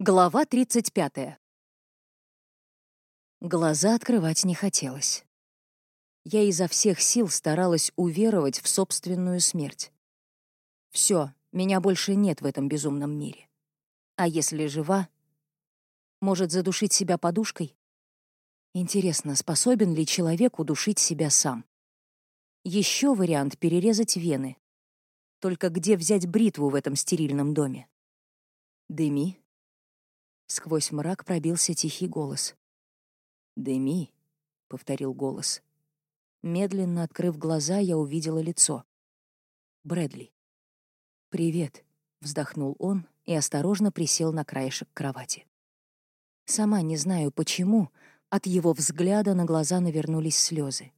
Глава 35. Глаза открывать не хотелось. Я изо всех сил старалась уверовать в собственную смерть. Все, меня больше нет в этом безумном мире. А если жива, может задушить себя подушкой? Интересно, способен ли человек удушить себя сам? Еще вариант — перерезать вены. Только где взять бритву в этом стерильном доме? Дыми, Сквозь мрак пробился тихий голос. «Деми», — повторил голос. Медленно открыв глаза, я увидела лицо. Брэдли. «Привет», — вздохнул он и осторожно присел на краешек кровати. Сама не знаю почему, от его взгляда на глаза навернулись слезы.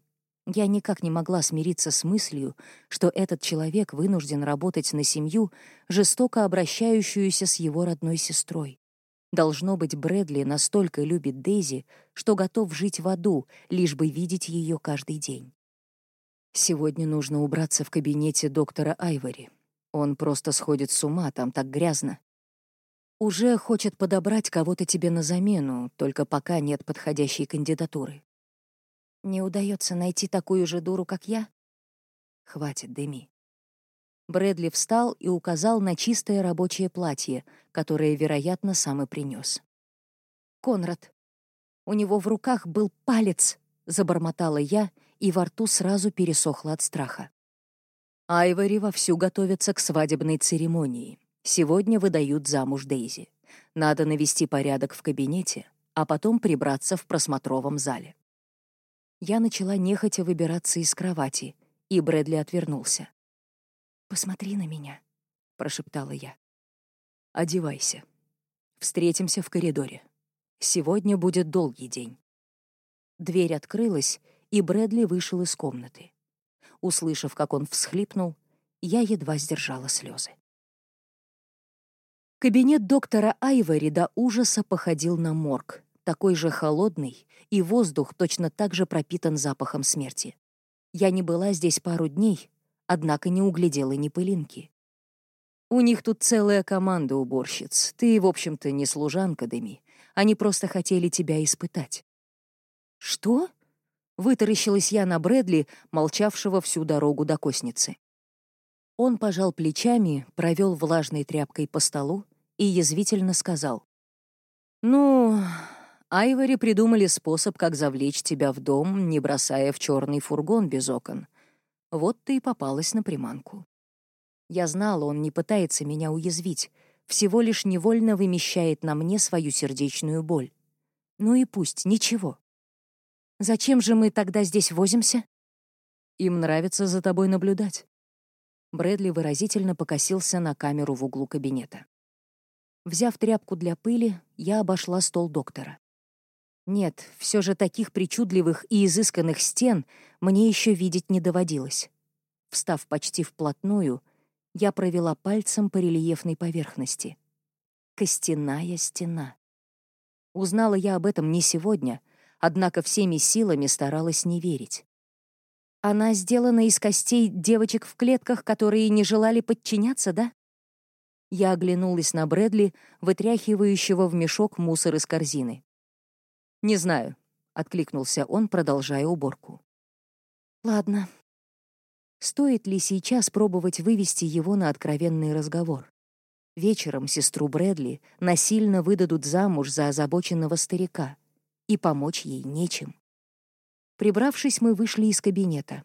Я никак не могла смириться с мыслью, что этот человек вынужден работать на семью, жестоко обращающуюся с его родной сестрой. Должно быть, Брэдли настолько любит Дейзи, что готов жить в аду, лишь бы видеть ее каждый день. Сегодня нужно убраться в кабинете доктора Айвори. Он просто сходит с ума, там так грязно. Уже хочет подобрать кого-то тебе на замену, только пока нет подходящей кандидатуры. Не удается найти такую же дуру, как я? Хватит, Деми. Брэдли встал и указал на чистое рабочее платье, которое, вероятно, сам и принес. «Конрад, у него в руках был палец!» — забормотала я, и во рту сразу пересохло от страха. Айвори вовсю готовится к свадебной церемонии. Сегодня выдают замуж Дейзи. Надо навести порядок в кабинете, а потом прибраться в просмотровом зале. Я начала нехотя выбираться из кровати, и Брэдли отвернулся. «Посмотри на меня», — прошептала я. «Одевайся. Встретимся в коридоре. Сегодня будет долгий день». Дверь открылась, и Брэдли вышел из комнаты. Услышав, как он всхлипнул, я едва сдержала слезы. Кабинет доктора Айвори до ужаса походил на морг, такой же холодный, и воздух точно так же пропитан запахом смерти. Я не была здесь пару дней, однако не углядела ни пылинки. «У них тут целая команда уборщиц. Ты, в общем-то, не служанка, Деми. Они просто хотели тебя испытать». «Что?» — вытаращилась я на Брэдли, молчавшего всю дорогу до косницы. Он пожал плечами, провел влажной тряпкой по столу и язвительно сказал. «Ну, Айвори придумали способ, как завлечь тебя в дом, не бросая в черный фургон без окон. Вот ты и попалась на приманку. Я знала, он не пытается меня уязвить, всего лишь невольно вымещает на мне свою сердечную боль. Ну и пусть, ничего. Зачем же мы тогда здесь возимся? Им нравится за тобой наблюдать. Брэдли выразительно покосился на камеру в углу кабинета. Взяв тряпку для пыли, я обошла стол доктора. Нет, все же таких причудливых и изысканных стен мне еще видеть не доводилось. Встав почти вплотную, я провела пальцем по рельефной поверхности. Костяная стена. Узнала я об этом не сегодня, однако всеми силами старалась не верить. Она сделана из костей девочек в клетках, которые не желали подчиняться, да? Я оглянулась на Брэдли, вытряхивающего в мешок мусор из корзины. «Не знаю», — откликнулся он, продолжая уборку. «Ладно. Стоит ли сейчас пробовать вывести его на откровенный разговор? Вечером сестру Брэдли насильно выдадут замуж за озабоченного старика, и помочь ей нечем. Прибравшись, мы вышли из кабинета.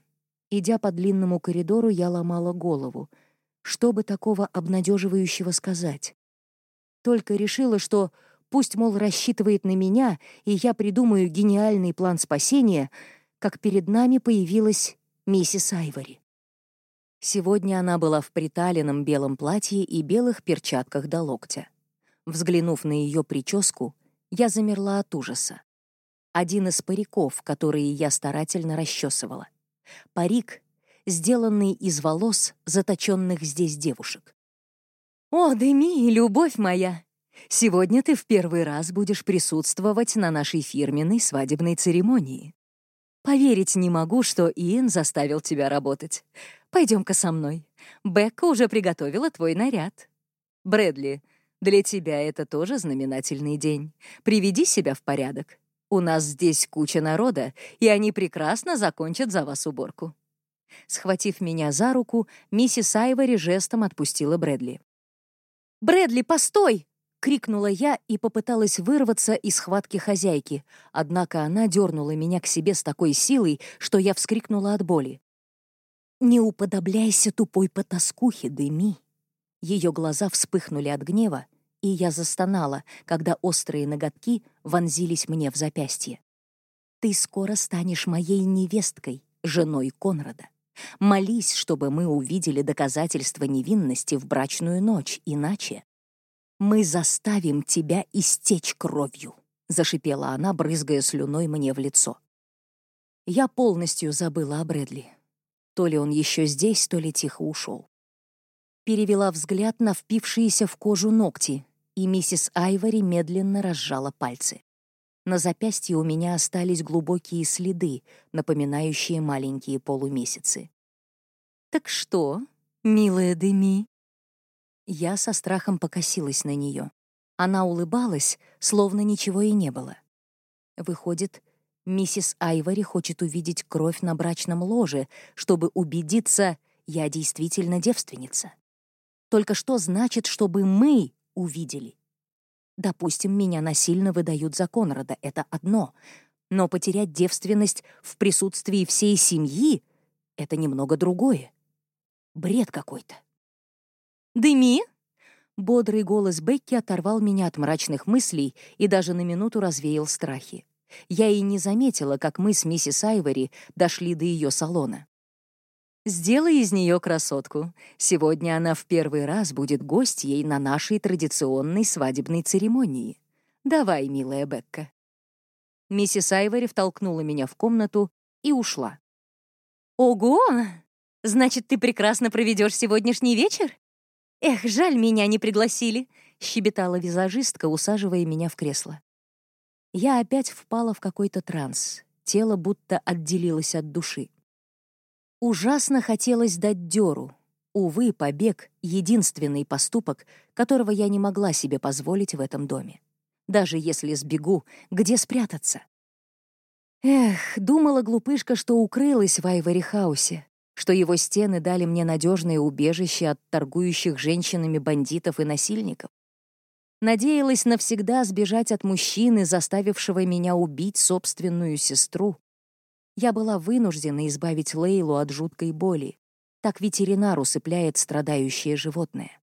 Идя по длинному коридору, я ломала голову. Что бы такого обнадеживающего сказать? Только решила, что Пусть, мол, рассчитывает на меня, и я придумаю гениальный план спасения, как перед нами появилась миссис Айвори. Сегодня она была в приталенном белом платье и белых перчатках до локтя. Взглянув на ее прическу, я замерла от ужаса. Один из париков, которые я старательно расчесывала. Парик, сделанный из волос, заточенных здесь девушек. «О, Деми, любовь моя!» Сегодня ты в первый раз будешь присутствовать на нашей фирменной свадебной церемонии. Поверить не могу, что Иэн заставил тебя работать. Пойдем-ка со мной. Бекка уже приготовила твой наряд. Брэдли, Для тебя это тоже знаменательный день. Приведи себя в порядок. У нас здесь куча народа, и они прекрасно закончат за вас уборку». Схватив меня за руку, миссис Айвори жестом отпустила Брэдли. «Брэдли, постой!» — крикнула я и попыталась вырваться из схватки хозяйки, однако она дернула меня к себе с такой силой, что я вскрикнула от боли. «Не уподобляйся тупой потаскухе, Деми!» Ее глаза вспыхнули от гнева, и я застонала, когда острые ноготки вонзились мне в запястье. «Ты скоро станешь моей невесткой, женой Конрада. Молись, чтобы мы увидели доказательства невинности в брачную ночь, иначе мы заставим тебя истечь кровью», — зашипела она, брызгая слюной мне в лицо. Я полностью забыла о Брэдли. То ли он еще здесь, то ли тихо ушел. Перевела взгляд на впившиеся в кожу ногти, и миссис Айвори медленно разжала пальцы. На запястье у меня остались глубокие следы, напоминающие маленькие полумесяцы. «Так что, милая Деми?» Я со страхом покосилась на нее. Она улыбалась, словно ничего и не было. Выходит, миссис Айвори хочет увидеть кровь на брачном ложе, чтобы убедиться, я действительно девственница. Только что значит, чтобы мы увидели? Допустим, меня насильно выдают за Конрада, это одно. Но потерять девственность в присутствии всей семьи — это немного другое. Бред какой-то. «Дыми!» Бодрый голос Бекки оторвал меня от мрачных мыслей и даже на минуту развеял страхи. Я и не заметила, как мы с миссис Айвори дошли до ее салона. Сделай из нее красотку. Сегодня она в первый раз будет гостьей на нашей традиционной свадебной церемонии. Давай, милая Бекка. Миссис Айвори втолкнула меня в комнату и ушла. Ого! Значит, ты прекрасно проведешь сегодняшний вечер? Эх, жаль, меня не пригласили, щебетала визажистка, усаживая меня в кресло. Я опять впала в какой-то транс. Тело будто отделилось от души. Ужасно хотелось дать дёру. Увы, побег — единственный поступок, которого я не могла себе позволить в этом доме. Даже если сбегу, где спрятаться? Эх, думала глупышка, что укрылась в Айвори-хаусе, что его стены дали мне надежное убежище от торгующих женщинами бандитов и насильников. Надеялась навсегда сбежать от мужчины, заставившего меня убить собственную сестру. Я была вынуждена избавить Лейлу от жуткой боли. Так ветеринар усыпляет страдающее животное.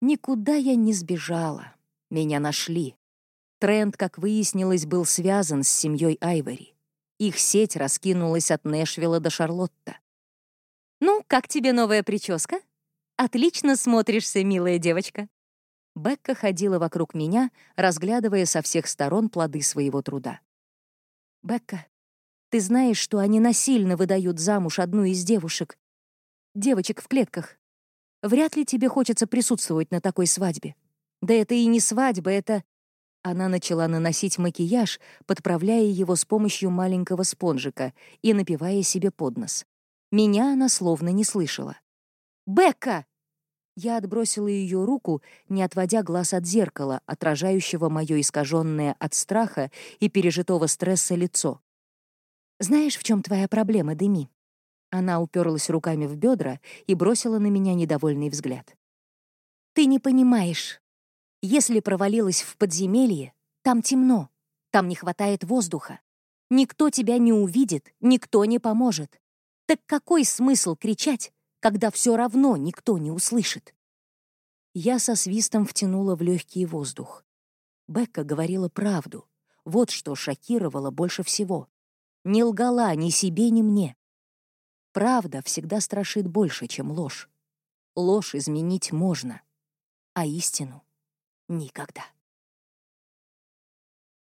Никуда я не сбежала. Меня нашли. Тренд, как выяснилось, был связан с семьей Айвори. Их сеть раскинулась от Нэшвилла до Шарлотта. «Ну, как тебе новая прическа? Отлично смотришься, милая девочка». Бекка ходила вокруг меня, разглядывая со всех сторон плоды своего труда. «Бекка, ты знаешь, что они насильно выдают замуж одну из девушек, девочек в клетках. Вряд ли тебе хочется присутствовать на такой свадьбе. Да это и не свадьба, это... Она начала наносить макияж, подправляя его с помощью маленького спонжика и напивая себе под нос. Меня она словно не слышала. «Бекка!» Я отбросила ее руку, не отводя глаз от зеркала, отражающего мое искаженное от страха и пережитого стресса лицо. «Знаешь, в чем твоя проблема, Деми?» Она уперлась руками в бедра и бросила на меня недовольный взгляд. «Ты не понимаешь. Если провалилась в подземелье, там темно, там не хватает воздуха. Никто тебя не увидит, никто не поможет. Так какой смысл кричать, когда все равно никто не услышит?» Я со свистом втянула в легкий воздух. Бекка говорила правду. Вот что шокировало больше всего не лгала ни себе, ни мне. Правда всегда страшит больше, чем ложь. Ложь изменить можно, а истину — никогда.